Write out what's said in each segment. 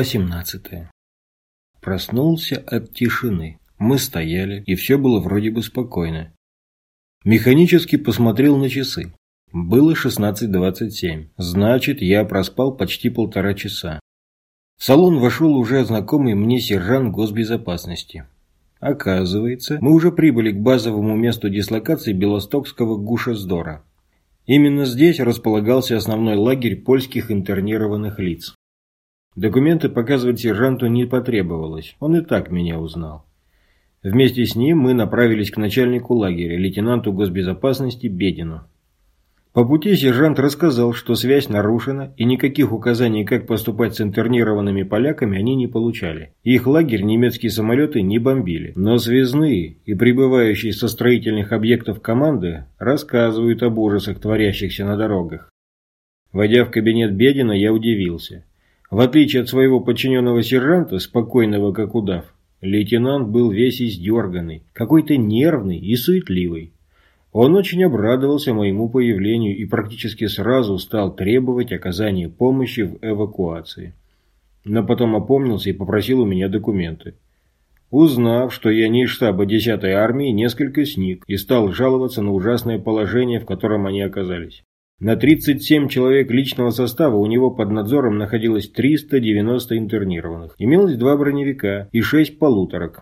Глава 17. Проснулся от тишины. Мы стояли, и все было вроде бы спокойно. Механически посмотрел на часы. Было 16.27. Значит, я проспал почти полтора часа. В салон вошел уже знакомый мне сержант госбезопасности. Оказывается, мы уже прибыли к базовому месту дислокации Белостокского Гушездора. Именно здесь располагался основной лагерь польских интернированных лиц. Документы показывать сержанту не потребовалось, он и так меня узнал. Вместе с ним мы направились к начальнику лагеря, лейтенанту госбезопасности Бедину. По пути сержант рассказал, что связь нарушена и никаких указаний, как поступать с интернированными поляками, они не получали. Их лагерь немецкие самолеты не бомбили. Но связные и прибывающие со строительных объектов команды рассказывают об ужасах, творящихся на дорогах. Войдя в кабинет Бедина, я удивился. В отличие от своего подчиненного сержанта, спокойного как удав, лейтенант был весь издерганный, какой-то нервный и суетливый. Он очень обрадовался моему появлению и практически сразу стал требовать оказания помощи в эвакуации. Но потом опомнился и попросил у меня документы. Узнав, что я не из штаба 10-й армии, несколько сник и стал жаловаться на ужасное положение, в котором они оказались. На 37 человек личного состава у него под надзором находилось 390 интернированных. Имелось два броневика и шесть полуторок.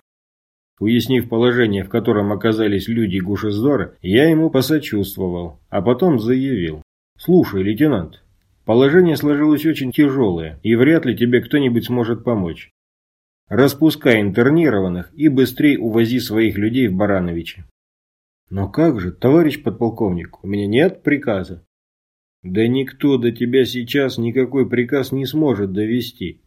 Уяснив положение, в котором оказались люди Гушездора, я ему посочувствовал, а потом заявил. «Слушай, лейтенант, положение сложилось очень тяжелое, и вряд ли тебе кто-нибудь сможет помочь. Распускай интернированных и быстрее увози своих людей в Барановичи». «Но как же, товарищ подполковник, у меня нет приказа». Да никто до тебя сейчас никакой приказ не сможет довести.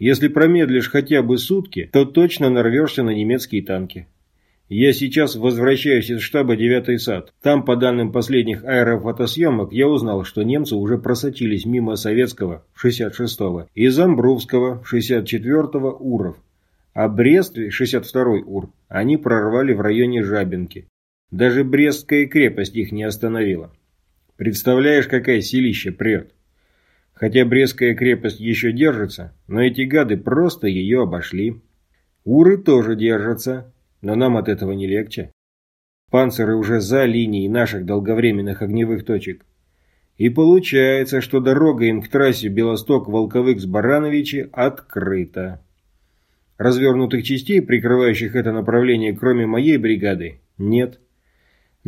Если промедлишь хотя бы сутки, то точно нарвешься на немецкие танки. Я сейчас возвращаюсь из штаба 9-й САД. Там, по данным последних аэрофотосъемок, я узнал, что немцы уже просочились мимо Советского, 66-го, и Замбровского, 64-го УРов. А Брест, 62-й УР, они прорвали в районе Жабинки. Даже Брестская крепость их не остановила. Представляешь, какая силища прет. Хотя Брестская крепость еще держится, но эти гады просто ее обошли. Уры тоже держатся, но нам от этого не легче. Панциры уже за линией наших долговременных огневых точек. И получается, что дорога им к трассе Белосток-Волковык-Барановичи открыта. Развернутых частей, прикрывающих это направление, кроме моей бригады, нет.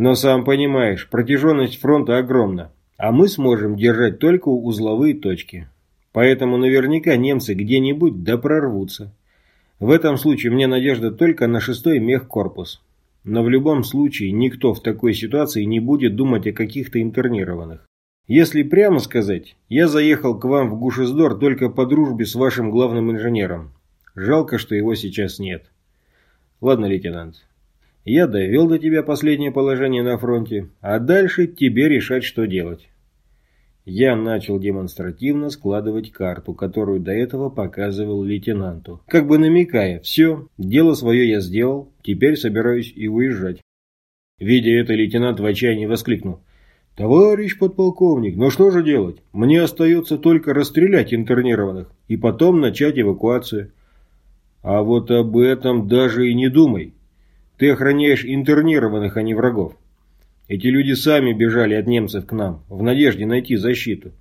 Но сам понимаешь, протяженность фронта огромна, а мы сможем держать только узловые точки. Поэтому наверняка немцы где-нибудь да прорвутся. В этом случае мне надежда только на шестой мехкорпус. Но в любом случае никто в такой ситуации не будет думать о каких-то интернированных. Если прямо сказать, я заехал к вам в Гушездор только по дружбе с вашим главным инженером. Жалко, что его сейчас нет. Ладно, лейтенант, я довел до тебя последнее положение на фронте, а дальше тебе решать, что делать. Я начал демонстративно складывать карту, которую до этого показывал лейтенанту. Как бы намекая, все, дело свое я сделал, теперь собираюсь и уезжать. Видя это, лейтенант в отчаянии воскликнул. «Товарищ подполковник, ну что же делать? Мне остается только расстрелять интернированных и потом начать эвакуацию». «А вот об этом даже и не думай. Ты охраняешь интернированных, а не врагов. Эти люди сами бежали от немцев к нам, в надежде найти защиту.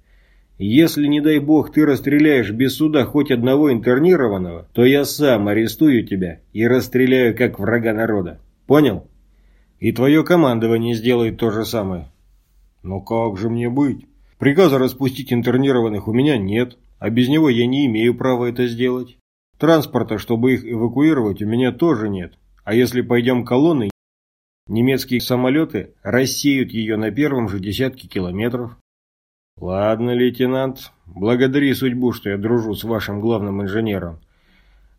Если, не дай бог, ты расстреляешь без суда хоть одного интернированного, то я сам арестую тебя и расстреляю как врага народа. Понял? И твое командование сделает то же самое. Но как же мне быть? Приказа распустить интернированных у меня нет, а без него я не имею права это сделать. Транспорта, чтобы их эвакуировать, у меня тоже нет. А если пойдем колонной, немецкие самолеты рассеют ее на первом же десятке километров. Ладно, лейтенант, благодари судьбу, что я дружу с вашим главным инженером.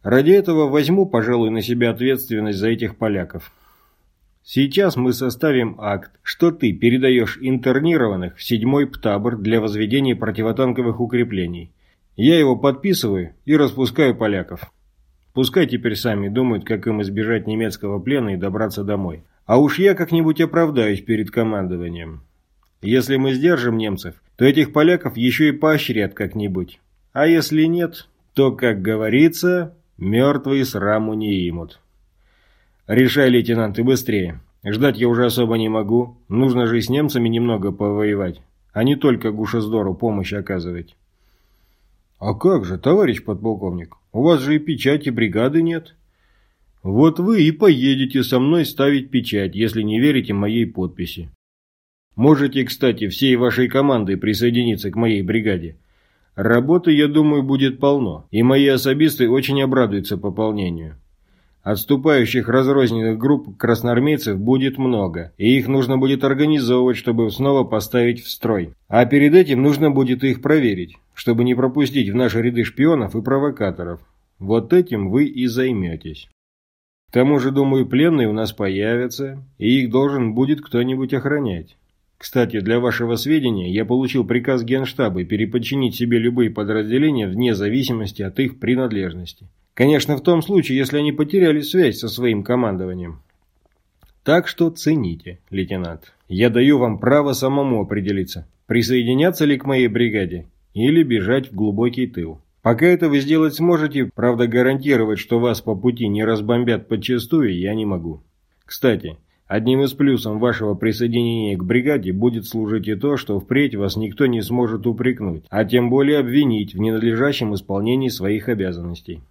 Ради этого возьму, пожалуй, на себя ответственность за этих поляков. Сейчас мы составим акт, что ты передаешь интернированных в седьмой ПТАБР для возведения противотанковых укреплений. Я его подписываю и распускаю поляков. Пускай теперь сами думают, как им избежать немецкого плена и добраться домой. А уж я как-нибудь оправдаюсь перед командованием. Если мы сдержим немцев, то этих поляков еще и поощрят как-нибудь. А если нет, то, как говорится, мертвые сраму не имут. Решай, лейтенант, и быстрее. Ждать я уже особо не могу. Нужно же и с немцами немного повоевать, а не только Гушездору помощь оказывать. А как же, товарищ подполковник, у вас же и печати бригады нет. Вот вы и поедете со мной ставить печать, если не верите моей подписи. Можете, кстати, всей вашей командой присоединиться к моей бригаде. Работы, я думаю, будет полно, и мои особисты очень обрадуются пополнению. Отступающих разрозненных групп красноармейцев будет много, и их нужно будет организовывать, чтобы снова поставить в строй. А перед этим нужно будет их проверить, чтобы не пропустить в наши ряды шпионов и провокаторов. Вот этим вы и займетесь. К тому же, думаю, пленные у нас появятся, и их должен будет кто-нибудь охранять. Кстати, для вашего сведения, я получил приказ Генштаба переподчинить себе любые подразделения вне зависимости от их принадлежности. Конечно, в том случае, если они потеряли связь со своим командованием. Так что цените, лейтенант. Я даю вам право самому определиться, присоединяться ли к моей бригаде или бежать в глубокий тыл. Пока это вы сделать сможете, правда гарантировать, что вас по пути не разбомбят подчистую, я не могу. Кстати, Одним из плюсов вашего присоединения к бригаде будет служить и то, что впредь вас никто не сможет упрекнуть, а тем более обвинить в ненадлежащем исполнении своих обязанностей.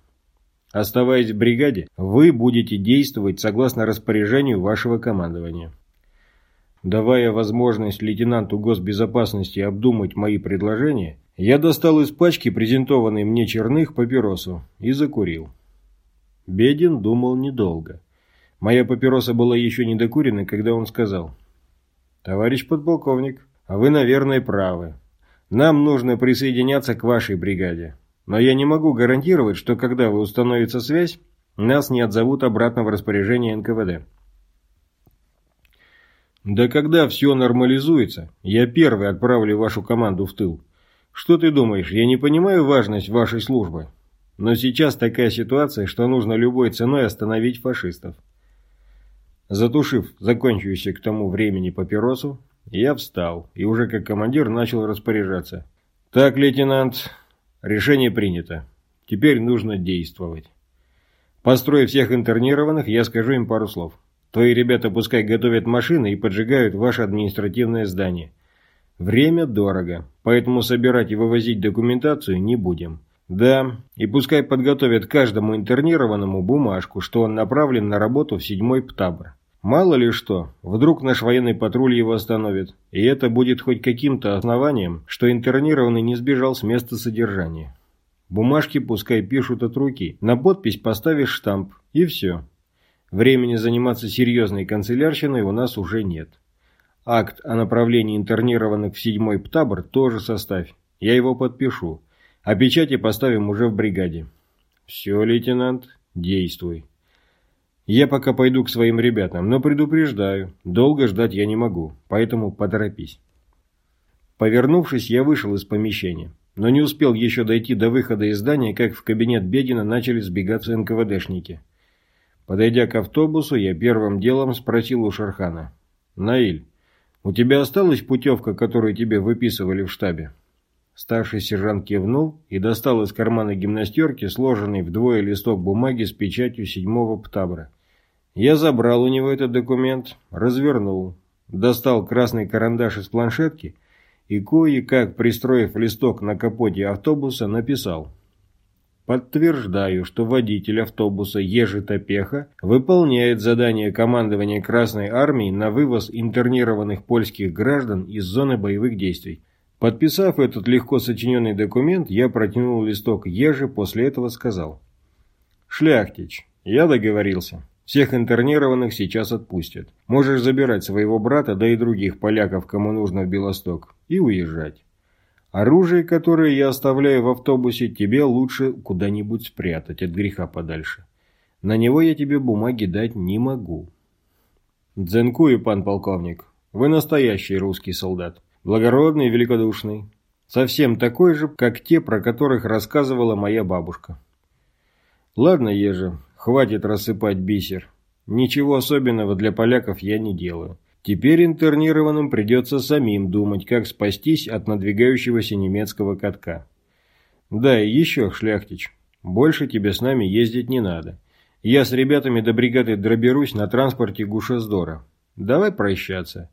Оставаясь в бригаде, вы будете действовать согласно распоряжению вашего командования. Давая возможность лейтенанту госбезопасности обдумать мои предложения, я достал из пачки презентованной мне черных папиросу и закурил. Бедин думал недолго. Моя папироса была еще не докурена, когда он сказал. «Товарищ подполковник, вы, наверное, правы. Нам нужно присоединяться к вашей бригаде. Но я не могу гарантировать, что когда вы установится связь, нас не отзовут обратно в распоряжение НКВД». «Да когда все нормализуется, я первый отправлю вашу команду в тыл. Что ты думаешь, я не понимаю важность вашей службы? Но сейчас такая ситуация, что нужно любой ценой остановить фашистов. Затушив закончившуюся к тому времени папиросу, я встал и уже как командир начал распоряжаться. «Так, лейтенант, решение принято. Теперь нужно действовать. Построив всех интернированных, я скажу им пару слов. Твои ребята пускай готовят машины и поджигают ваше административное здание. Время дорого, поэтому собирать и вывозить документацию не будем. Да, и пускай подготовят каждому интернированному бумажку, что он направлен на работу в седьмой ПТАБР. Мало ли что, вдруг наш военный патруль его остановит, и это будет хоть каким-то основанием, что интернированный не сбежал с места содержания. Бумажки пускай пишут от руки, на подпись поставишь штамп, и все. Времени заниматься серьезной канцелярщиной у нас уже нет. Акт о направлении интернированных в седьмой ПТАБР тоже составь, я его подпишу, а печати поставим уже в бригаде. Все, лейтенант, действуй. Я пока пойду к своим ребятам, но предупреждаю, долго ждать я не могу, поэтому поторопись. Повернувшись, я вышел из помещения, но не успел еще дойти до выхода из здания, как в кабинет Бедина начали сбегаться НКВДшники. Подойдя к автобусу, я первым делом спросил у Шархана. «Наиль, у тебя осталась путевка, которую тебе выписывали в штабе?» Старший сержант кивнул и достал из кармана гимнастерки сложенный вдвое листок бумаги с печатью седьмого птабра. Я забрал у него этот документ, развернул, достал красный карандаш из планшетки и кое-как, пристроив листок на капоте автобуса, написал Подтверждаю, что водитель автобуса Ежи-Топеха выполняет задание командования Красной Армии на вывоз интернированных польских граждан из зоны боевых действий. Подписав этот легко сочиненный документ, я протянул листок Ежи, после этого сказал. «Шляхтич, я договорился. Всех интернированных сейчас отпустят. Можешь забирать своего брата, да и других поляков, кому нужно в Белосток, и уезжать. Оружие, которое я оставляю в автобусе, тебе лучше куда-нибудь спрятать от греха подальше. На него я тебе бумаги дать не могу. Дзенкую, пан полковник. Вы настоящий русский солдат. Благородный и великодушный. Совсем такой же, как те, про которых рассказывала моя бабушка. Ладно, Ежи, Хватит рассыпать бисер. Ничего особенного для поляков я не делаю. Теперь интернированным придется самим думать, как спастись от надвигающегося немецкого катка. Да, и еще, Шляхтич, больше тебе с нами ездить не надо. Я с ребятами до бригады дроберусь на транспорте Гушездора. Давай прощаться.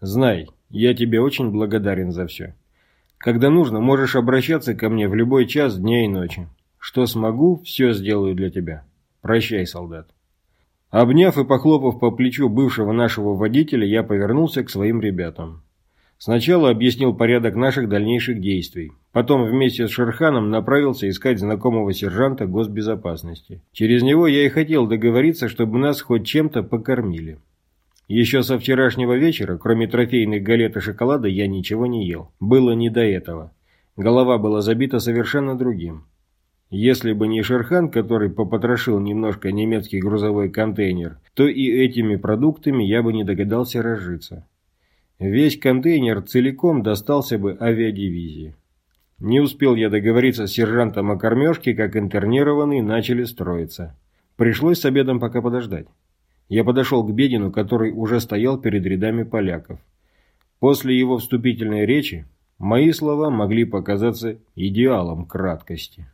Знай, я тебе очень благодарен за все. Когда нужно, можешь обращаться ко мне в любой час дня и ночи. Что смогу, все сделаю для тебя. Прощай, солдат. Обняв и похлопав по плечу бывшего нашего водителя, я повернулся к своим ребятам. Сначала объяснил порядок наших дальнейших действий. Потом вместе с Шерханом направился искать знакомого сержанта госбезопасности. Через него я и хотел договориться, чтобы нас хоть чем-то покормили. Еще со вчерашнего вечера, кроме трофейных галет и шоколада, я ничего не ел. Было не до этого. Голова была забита совершенно другим. Если бы не Шерхан, который попотрошил немножко немецкий грузовой контейнер, то и этими продуктами я бы не догадался разжиться. Весь контейнер целиком достался бы авиадивизии. Не успел я договориться с сержантом о кормежке, как интернированные начали строиться. Пришлось с обедом пока подождать. Я подошел к Бедину, который уже стоял перед рядами поляков. После его вступительной речи мои слова могли показаться идеалом краткости.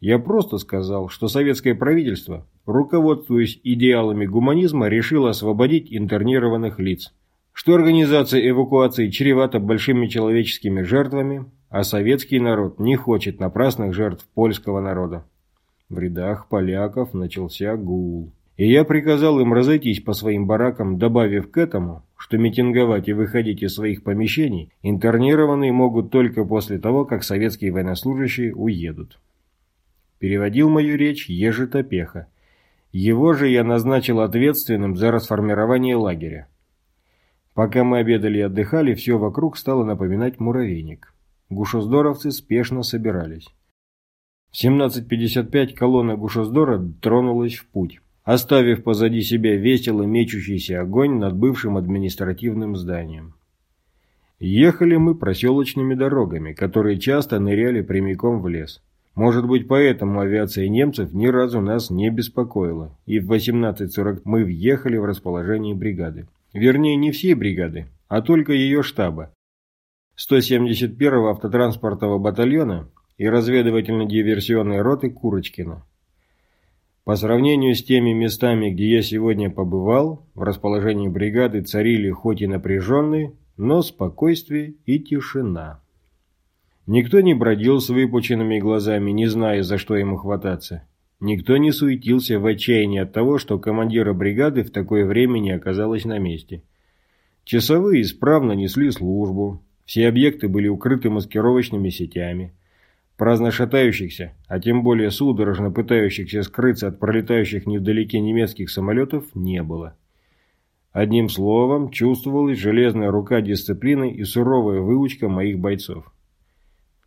Я просто сказал, что советское правительство, руководствуясь идеалами гуманизма, решило освободить интернированных лиц что организация эвакуации чревата большими человеческими жертвами, а советский народ не хочет напрасных жертв польского народа. В рядах поляков начался гул. И я приказал им разойтись по своим баракам, добавив к этому, что митинговать и выходить из своих помещений интернированные могут только после того, как советские военнослужащие уедут. Переводил мою речь Ежи Топеха. Его же я назначил ответственным за расформирование лагеря. Пока мы обедали и отдыхали, все вокруг стало напоминать муравейник. Гушоздоровцы спешно собирались. В 17.55 колонна Гушоздора тронулась в путь, оставив позади себя весело мечущийся огонь над бывшим административным зданием. Ехали мы проселочными дорогами, которые часто ныряли прямиком в лес. Может быть, поэтому авиация немцев ни разу нас не беспокоила, и в 18.40 мы въехали в расположение бригады. Вернее, не всей бригады, а только ее штаба. 171-го автотранспортного батальона и разведывательно-диверсионной роты Курочкина. По сравнению с теми местами, где я сегодня побывал, в расположении бригады царили хоть и напряженные, но спокойствие и тишина. Никто не бродил с выпученными глазами, не зная, за что ему хвататься. Никто не суетился в отчаянии от того, что командира бригады в такое время не оказалось на месте. Часовые исправно несли службу, все объекты были укрыты маскировочными сетями. Праздно шатающихся, а тем более судорожно пытающихся скрыться от пролетающих невдалеке немецких самолетов, не было. Одним словом, чувствовалась железная рука дисциплины и суровая выучка моих бойцов.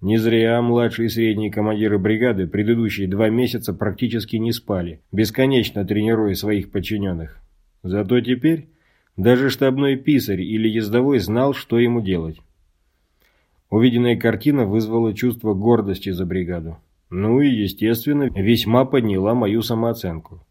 Не зря младшие и средние командиры бригады предыдущие два месяца практически не спали, бесконечно тренируя своих подчиненных. Зато теперь даже штабной писарь или ездовой знал, что ему делать. Увиденная картина вызвала чувство гордости за бригаду. Ну и, естественно, весьма подняла мою самооценку.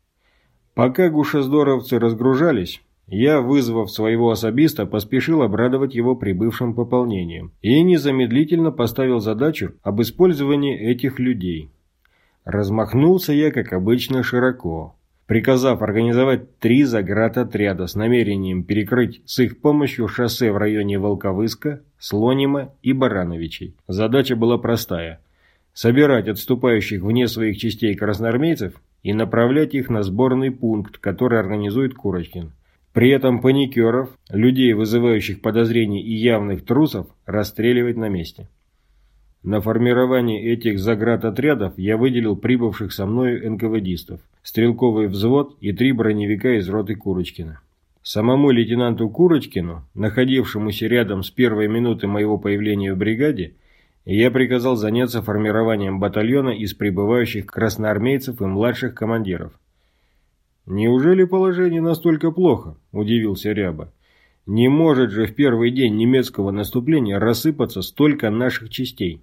Пока гушездоровцы разгружались, я, вызвав своего особиста, поспешил обрадовать его прибывшим пополнением и незамедлительно поставил задачу об использовании этих людей. Размахнулся я, как обычно, широко, приказав организовать три заградотряда с намерением перекрыть с их помощью шоссе в районе Волковыска, Слонима и Барановичей. Задача была простая – собирать отступающих вне своих частей красноармейцев и направлять их на сборный пункт, который организует Курочкин. При этом паникеров, людей, вызывающих подозрений и явных трусов, расстреливать на месте. На формирование этих заградотрядов я выделил прибывших со мною НКВДистов, стрелковый взвод и три броневика из роты Курочкина. Самому лейтенанту Курочкину, находившемуся рядом с первой минуты моего появления в бригаде, я приказал заняться формированием батальона из прибывающих красноармейцев и младших командиров. «Неужели положение настолько плохо?» – удивился Ряба. «Не может же в первый день немецкого наступления рассыпаться столько наших частей».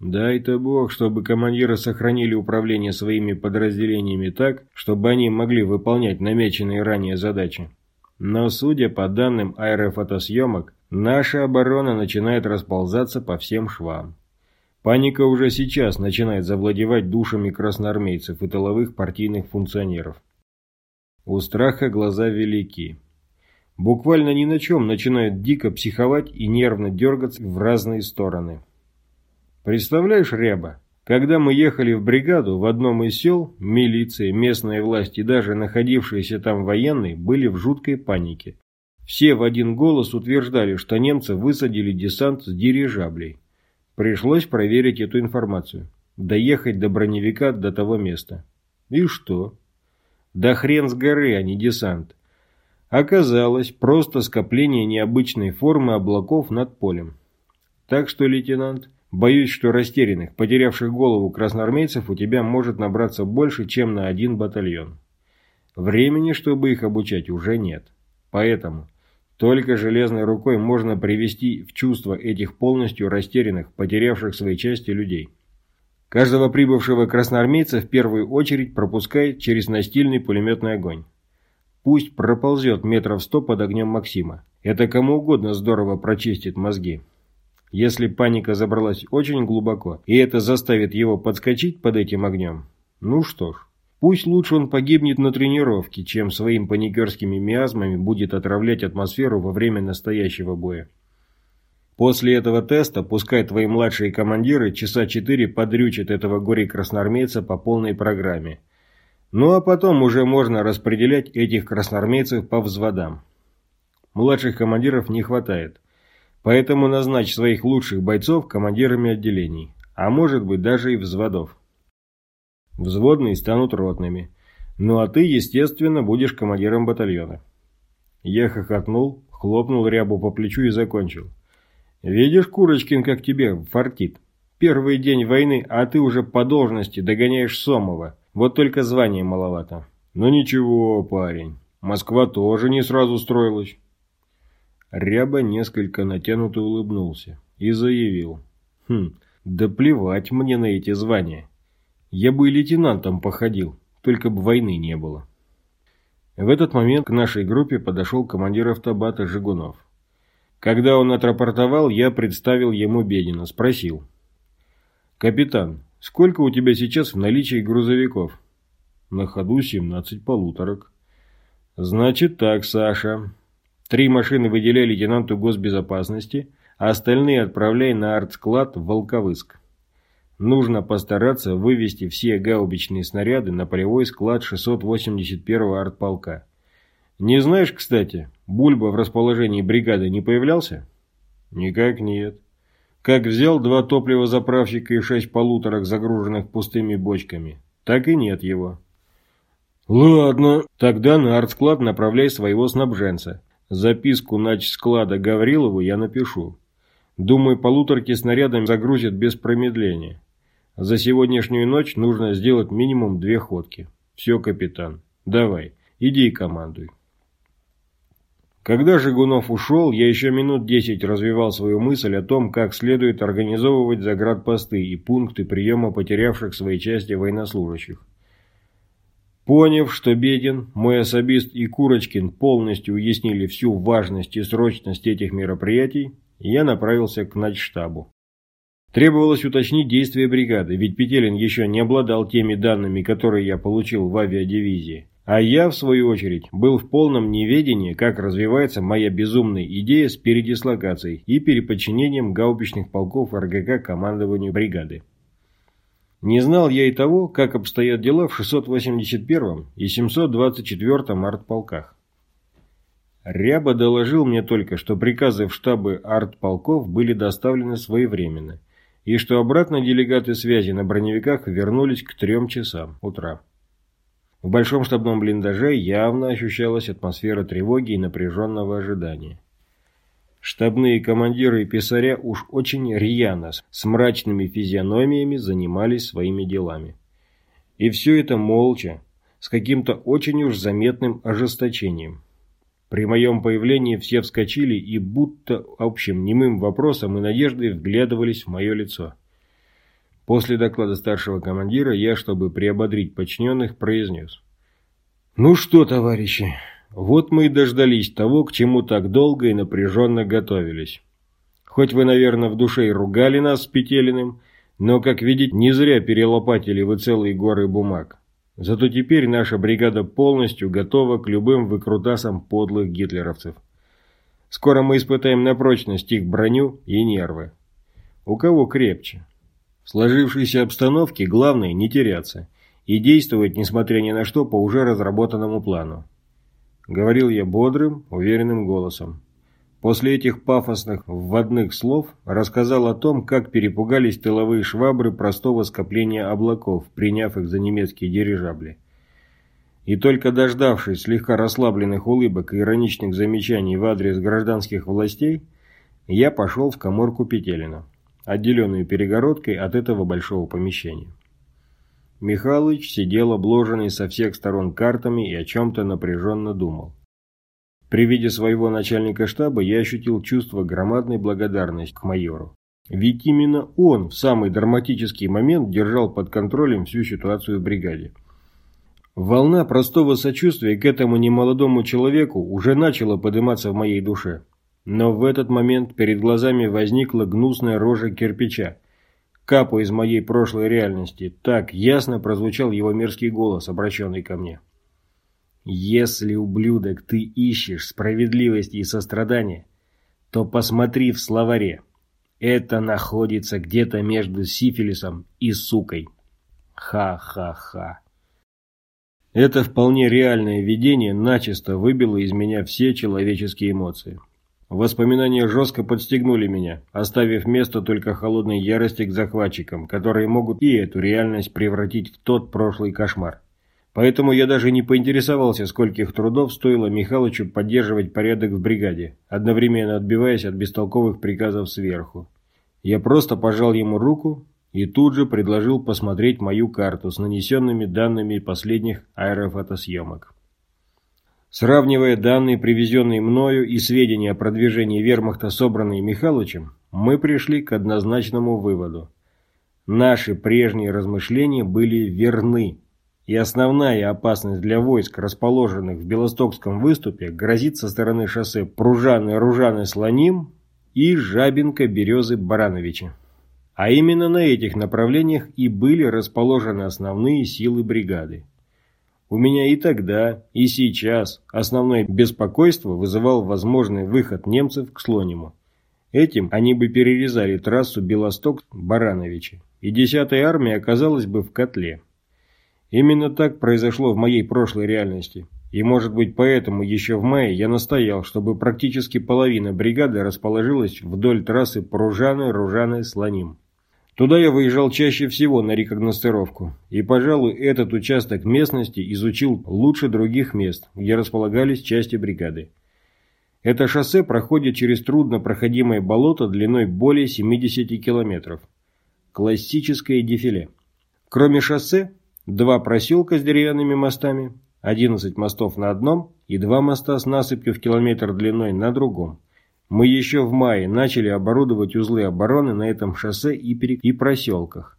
«Дай-то Бог, чтобы командиры сохранили управление своими подразделениями так, чтобы они могли выполнять намеченные ранее задачи. Но, судя по данным аэрофотосъемок, наша оборона начинает расползаться по всем швам. Паника уже сейчас начинает завладевать душами красноармейцев и тыловых партийных функционеров. У страха глаза велики. Буквально ни на чем начинают дико психовать и нервно дергаться в разные стороны. Представляешь, Ряба, когда мы ехали в бригаду, в одном из сел милиция, местная власть и даже находившиеся там военные были в жуткой панике. Все в один голос утверждали, что немцы высадили десант с дирижаблей. Пришлось проверить эту информацию. Доехать до броневика до того места. И что? Да хрен с горы, а не десант. Оказалось, просто скопление необычной формы облаков над полем. Так что, лейтенант, боюсь, что растерянных, потерявших голову красноармейцев у тебя может набраться больше, чем на один батальон. Времени, чтобы их обучать, уже нет. Поэтому только железной рукой можно привести в чувство этих полностью растерянных, потерявших свои части людей. Каждого прибывшего красноармейца в первую очередь пропускает через настильный пулеметный огонь. Пусть проползет метров сто под огнем Максима. Это кому угодно здорово прочистит мозги. Если паника забралась очень глубоко, и это заставит его подскочить под этим огнем, ну что ж, пусть лучше он погибнет на тренировке, чем своим паникерскими миазмами будет отравлять атмосферу во время настоящего боя. После этого теста пускай твои младшие командиры часа четыре подрючат этого горе-красноармейца по полной программе – ну а потом уже можно распределять этих красноармейцев по взводам. Младших командиров не хватает. Поэтому назначь своих лучших бойцов командирами отделений, а может быть даже и взводов. Взводные станут ротными. Ну а ты, естественно, будешь командиром батальона. Я хохотнул, хлопнул рябу по плечу и закончил. Видишь, Курочкин, как тебе фартит. Первый день войны, а ты уже по должности догоняешь Сомова. Вот только звания маловато. Ну ничего, парень. Москва тоже не сразу строилась. Ряба несколько натянуто улыбнулся и заявил. Хм, да плевать мне на эти звания. Я бы и лейтенантом походил, только бы войны не было. В этот момент к нашей группе подошел командир автобата Жигунов. Когда он отрапортовал, я представил ему Бедина, спросил. «Капитан, Сколько у тебя сейчас в наличии грузовиков? На ходу 17 полуторок. Значит так, Саша. Три машины выделяй лейтенанту госбезопасности, а остальные отправляй на артсклад в Волковыск. Нужно постараться вывести все гаубичные снаряды на полевой склад 681-го артполка. Не знаешь, кстати, Бульба в расположении бригады не появлялся? Никак нет. Как взял два топливозаправщика и шесть полуторок, загруженных пустыми бочками, так и нет его. Ладно, тогда на артсклад направляй своего снабженца. Записку на склада Гаврилову я напишу. Думаю, полуторки снарядами загрузят без промедления. За сегодняшнюю ночь нужно сделать минимум две ходки. Все, капитан. Давай, иди и командуй. Когда Жигунов ушел, я еще минут десять развивал свою мысль о том, как следует организовывать заградпосты и пункты приема потерявших свои части военнослужащих. Поняв, что Бедин, мой особист и Курочкин полностью уяснили всю важность и срочность этих мероприятий, я направился к начштабу. Требовалось уточнить действия бригады, ведь Петелин еще не обладал теми данными, которые я получил в авиадивизии. А я, в свою очередь, был в полном неведении, как развивается моя безумная идея с передислокацией и переподчинением гаубичных полков РГК командованию бригады. Не знал я и того, как обстоят дела в 681-м и 724-м артполках. Ряба доложил мне только, что приказы в штабы артполков были доставлены своевременно, и что обратно делегаты связи на броневиках вернулись к трем часам утра. В большом штабном блиндаже явно ощущалась атмосфера тревоги и напряженного ожидания. Штабные командиры и писаря уж очень рьяно, с мрачными физиономиями занимались своими делами. И все это молча, с каким-то очень уж заметным ожесточением. При моем появлении все вскочили и будто общим немым вопросом и надеждой вглядывались в мое лицо. После доклада старшего командира я, чтобы приободрить подчиненных, произнес. «Ну что, товарищи, вот мы и дождались того, к чему так долго и напряженно готовились. Хоть вы, наверное, в душе и ругали нас с Петелиным, Но, как видите, не зря перелопатили вы целые горы бумаг. Зато теперь наша бригада полностью готова к любым выкрутасам подлых гитлеровцев. Скоро мы испытаем на прочность их броню и нервы. У кого крепче? В сложившейся обстановке главное не теряться и действовать, несмотря ни на что, по уже разработанному плану. Говорил я бодрым, уверенным голосом. После этих пафосных вводных слов рассказал о том, как перепугались тыловые швабры простого скопления облаков, приняв их за немецкие дирижабли. И только дождавшись слегка расслабленных улыбок и ироничных замечаний в адрес гражданских властей, я пошел в коморку Петелина, отделенную перегородкой от этого большого помещения. Михалыч сидел обложенный со всех сторон картами и о чем-то напряженно думал. При виде своего начальника штаба я ощутил чувство громадной благодарности к майору. Ведь именно он в самый драматический момент держал под контролем всю ситуацию в бригаде. Волна простого сочувствия к этому немолодому человеку уже начала подниматься в моей душе. Но в этот момент перед глазами возникла гнусная рожа кирпича. Капу из моей прошлой реальности. Так ясно прозвучал его мерзкий голос, обращенный ко мне. Если, ублюдок, ты ищешь справедливости и сострадания, то посмотри в словаре. Это находится где-то между сифилисом и сукой. Ха-ха-ха. Это вполне реальное видение начисто выбило из меня все человеческие эмоции. Воспоминания жестко подстегнули меня, оставив место только холодной ярости к захватчикам, которые могут и эту реальность превратить в тот прошлый кошмар. Поэтому я даже не поинтересовался, скольких трудов стоило Михалычу поддерживать порядок в бригаде, одновременно отбиваясь от бестолковых приказов сверху. Я просто пожал ему руку и тут же предложил посмотреть мою карту с нанесенными данными последних аэрофотосъемок. Сравнивая данные, привезенные мною, и сведения о продвижении вермахта, собранные Михалычем, мы пришли к однозначному выводу. Наши прежние размышления были верны. И основная опасность для войск, расположенных в Белостокском выступе, грозит со стороны шоссе Пружаны-Ружаны-Слоним и Жабинка-Березы-Барановича. А именно на этих направлениях и были расположены основные силы бригады. У меня и тогда, и сейчас основное беспокойство вызывал возможный выход немцев к Слониму. Этим они бы перерезали трассу Белосток-Барановича, и 10-я армия оказалась бы в котле. Именно так произошло в моей прошлой реальности. И может быть поэтому еще в мае я настоял, чтобы практически половина бригады расположилась вдоль трассы Пружаны-Ружаны-Слоним. Туда я выезжал чаще всего на рекогностировку, и, пожалуй, этот участок местности изучил лучше других мест, где располагались части бригады. Это шоссе проходит через труднопроходимое болото длиной более 70 километров. Классическое дефиле. Кроме шоссе, два проселка с деревянными мостами, 11 мостов на одном и два моста с насыпью в километр длиной на другом. Мы еще в мае начали оборудовать узлы обороны на этом шоссе и, перек... и проселках.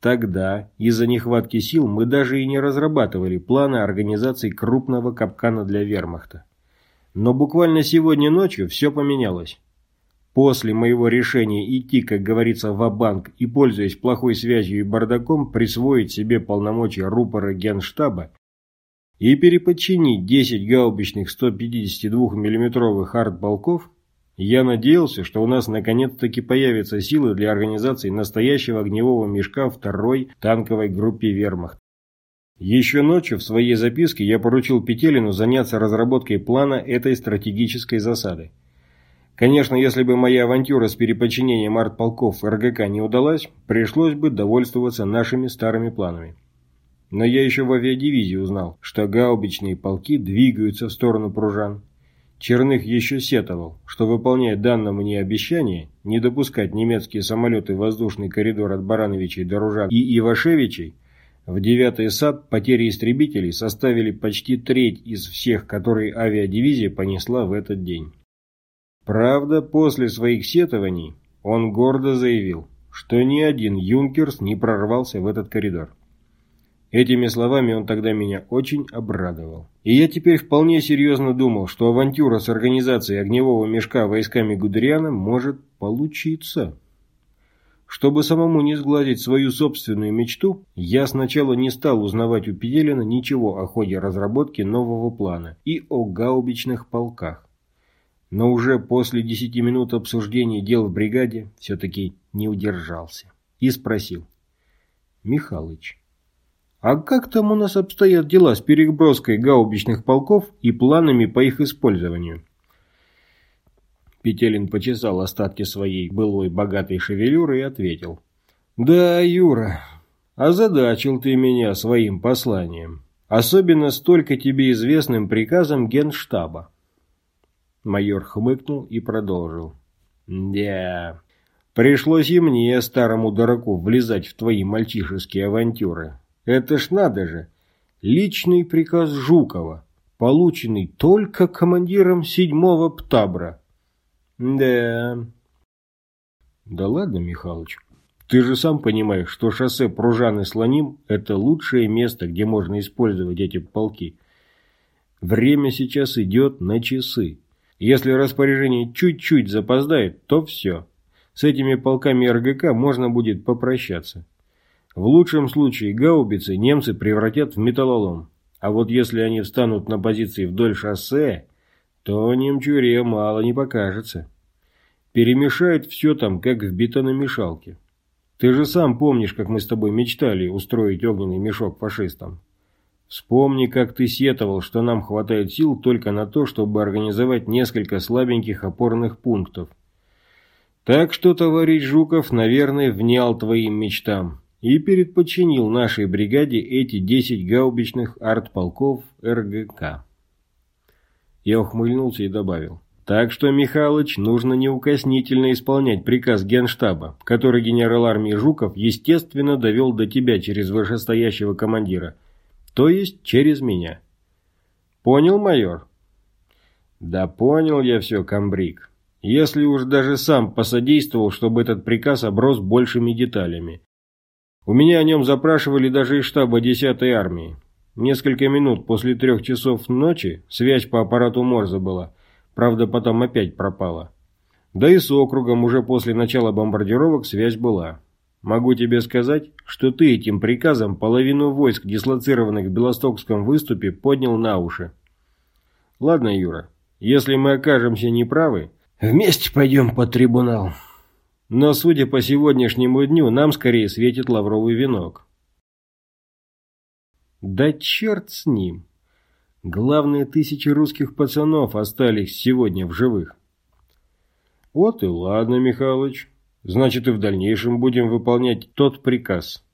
Тогда, из-за нехватки сил, мы даже и не разрабатывали планы организации крупного капкана для вермахта. Но буквально сегодня ночью все поменялось. После моего решения идти, как говорится, в банк и, пользуясь плохой связью и бардаком, присвоить себе полномочия рупора генштаба и переподчинить 10 гаубичных 152 миллиметровых артполков, я надеялся, что у нас наконец-таки появятся силы для организации настоящего огневого мешка второй танковой группе вермахт. Еще ночью в своей записке я поручил Петелину заняться разработкой плана этой стратегической засады. Конечно, если бы моя авантюра с переподчинением артполков РГК не удалась, пришлось бы довольствоваться нашими старыми планами. Но я еще в авиадивизии узнал, что гаубичные полки двигаются в сторону пружан. Черных еще сетовал, что, выполняя данное мне обещание не допускать немецкие самолеты в воздушный коридор от Барановичей до Ружан и Ивашевичей, в девятый сад потери истребителей составили почти треть из всех, которые авиадивизия понесла в этот день. Правда, после своих сетований он гордо заявил, что ни один юнкерс не прорвался в этот коридор. Этими словами он тогда меня очень обрадовал. И я теперь вполне серьезно думал, что авантюра с организацией огневого мешка войсками Гудериана может получиться. Чтобы самому не сгладить свою собственную мечту, я сначала не стал узнавать у Петелина ничего о ходе разработки нового плана и о гаубичных полках. Но уже после десяти минут обсуждения дел в бригаде все-таки не удержался и спросил. «Михалыч, а как там у нас обстоят дела с переброской гаубичных полков и планами по их использованию?» Петелин почесал остатки своей былой богатой шевелюры и ответил. «Да, Юра, озадачил ты меня своим посланием, особенно столько тебе известным приказом генштаба». Майор хмыкнул и продолжил. «Да, пришлось и мне, старому дураку, влезать в твои мальчишеские авантюры. Это ж надо же! Личный приказ Жукова, полученный только командиром седьмого ПТАБРа». Да. Да ладно, Михалыч. Ты же сам понимаешь, что шоссе Пружаны-Слоним – это лучшее место, где можно использовать эти полки. Время сейчас идет на часы. Если распоряжение чуть-чуть запоздает, то все. С этими полками РГК можно будет попрощаться. В лучшем случае гаубицы немцы превратят в металлолом. А вот если они встанут на позиции вдоль шоссе, то немчуре мало не покажется. Перемешают все там, как в бетономешалке. Ты же сам помнишь, как мы с тобой мечтали устроить огненный мешок фашистам. Вспомни, как ты сетовал, что нам хватает сил только на то, чтобы организовать несколько слабеньких опорных пунктов. Так что, товарищ Жуков, наверное, внял твоим мечтам и передподчинил нашей бригаде эти 10 гаубичных артполков РГК. Я ухмыльнулся и добавил. Так что, Михалыч, нужно неукоснительно исполнять приказ Генштаба, который генерал армии Жуков, естественно, довел до тебя через вышестоящего командира, то есть через меня. Понял, майор? Да понял я все, комбриг. Если уж даже сам посодействовал, чтобы этот приказ оброс большими деталями. У меня о нем запрашивали даже из штаба 10-й армии. Несколько минут после трех часов ночи связь по аппарату Морзе была – Правда, потом опять пропала. Да и с округом уже после начала бомбардировок связь была. Могу тебе сказать, что ты этим приказом половину войск, дислоцированных в Белостокском выступе, поднял на уши. Ладно, Юра, если мы окажемся неправы, вместе пойдем под трибунал. Но, судя по сегодняшнему дню, нам скорее светит лавровый венок. Да черт с ним! Главные тысячи русских пацанов остались сегодня в живых. Вот и ладно, Михалыч. Значит, и в дальнейшем будем выполнять тот приказ.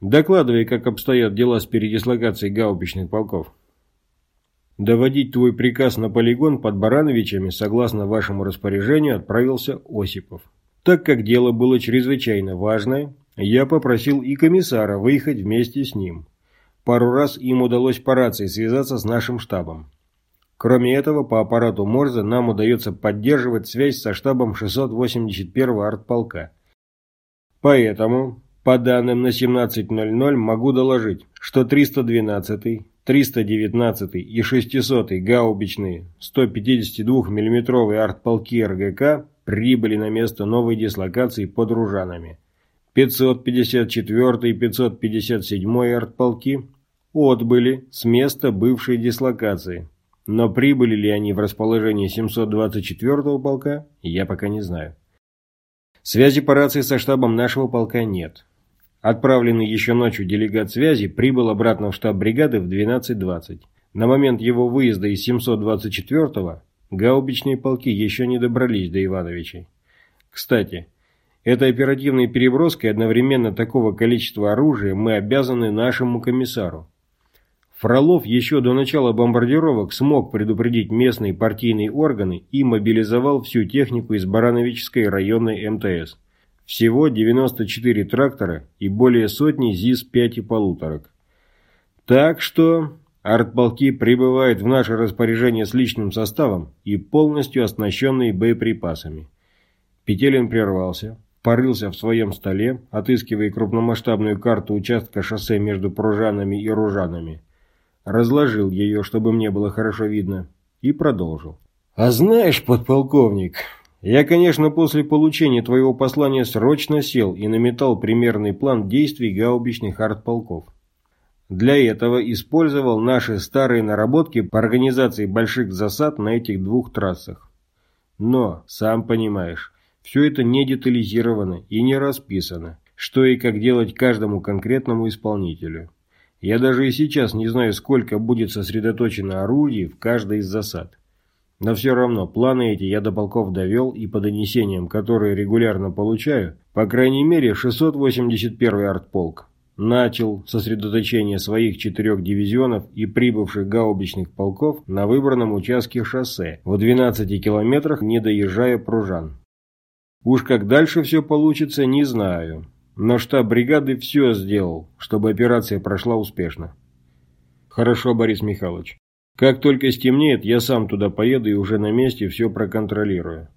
Докладывай, как обстоят дела с передислокацией гаубичных полков. Доводить твой приказ на полигон под Барановичами, согласно вашему распоряжению, отправился Осипов. Так как дело было чрезвычайно важное, я попросил и комиссара выехать вместе с ним. Пару раз им удалось по рации связаться с нашим штабом. Кроме этого, по аппарату Морзе нам удается поддерживать связь со штабом 681-го артполка. Поэтому, по данным на 17.00, могу доложить, что 312-й, 319-й и 600-й гаубичные 152 миллиметровые артполки РГК прибыли на место новой дислокации под Ружанами. 554-й и 557-й артполки отбыли с места бывшей дислокации. Но прибыли ли они в расположение 724-го полка, я пока не знаю. Связи по рации со штабом нашего полка нет. Отправленный еще ночью делегат связи прибыл обратно в штаб бригады в 12.20. На момент его выезда из 724-го гаубичные полки еще не добрались до Ивановичей. Кстати, этой оперативной переброской одновременно такого количества оружия мы обязаны нашему комиссару. Фролов еще до начала бомбардировок смог предупредить местные партийные органы и мобилизовал всю технику из Барановической районной МТС. Всего 94 трактора и более сотни ЗИС-5 и полуторок. Так что артполки прибывают в наше распоряжение с личным составом и полностью оснащенные боеприпасами. Петелин прервался, порылся в своем столе, отыскивая крупномасштабную карту участка шоссе между Пружанами и Ружанами разложил ее, чтобы мне было хорошо видно, и продолжил. «А знаешь, подполковник, Я, конечно, после получения твоего послания срочно сел и наметал примерный план действий гаубичных артполков. Для этого использовал наши старые наработки по организации больших засад на этих двух трассах. Но, сам понимаешь, все это не детализировано и не расписано, что и как делать каждому конкретному исполнителю. Я даже и сейчас не знаю, сколько будет сосредоточено орудий в каждой из засад. Но все равно планы эти я до полков довел и по донесениям, которые регулярно получаю, по крайней мере 681-й артполк, начал сосредоточение своих четырех дивизионов и прибывших гаубичных полков на выбранном участке шоссе в 12 километрах, не доезжая Пружан. Уж как дальше все получится, не знаю, но штаб бригады все сделал, чтобы операция прошла успешно. Хорошо, Борис Михайлович. Как только стемнеет, я сам туда поеду и уже на месте все проконтролирую.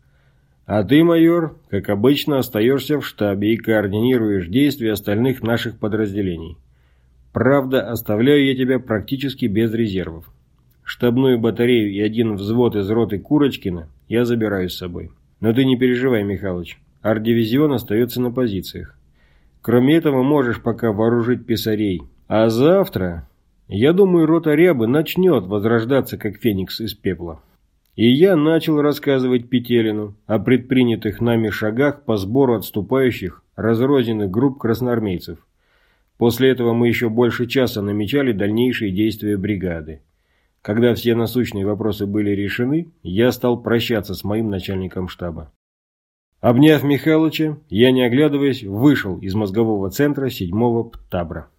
А ты, майор, как обычно, остаешься в штабе и координируешь действия остальных наших подразделений. Правда, оставляю я тебя практически без резервов. Штабную батарею и один взвод из роты Курочкина я забираю с собой. Но ты не переживай, Михалыч, арт-дивизион остается на позициях. Кроме этого, можешь пока вооружить писарей. А завтра, я думаю, рота Рябы начнет возрождаться, как феникс из пепла. И я начал рассказывать Петелину о предпринятых нами шагах по сбору отступающих, разрозненных групп красноармейцев. После этого мы еще больше часа намечали дальнейшие действия бригады. Когда все насущные вопросы были решены, я стал прощаться с моим начальником штаба. Обняв Михайловича, я, не оглядываясь, вышел из мозгового центра седьмого ПТАБРа.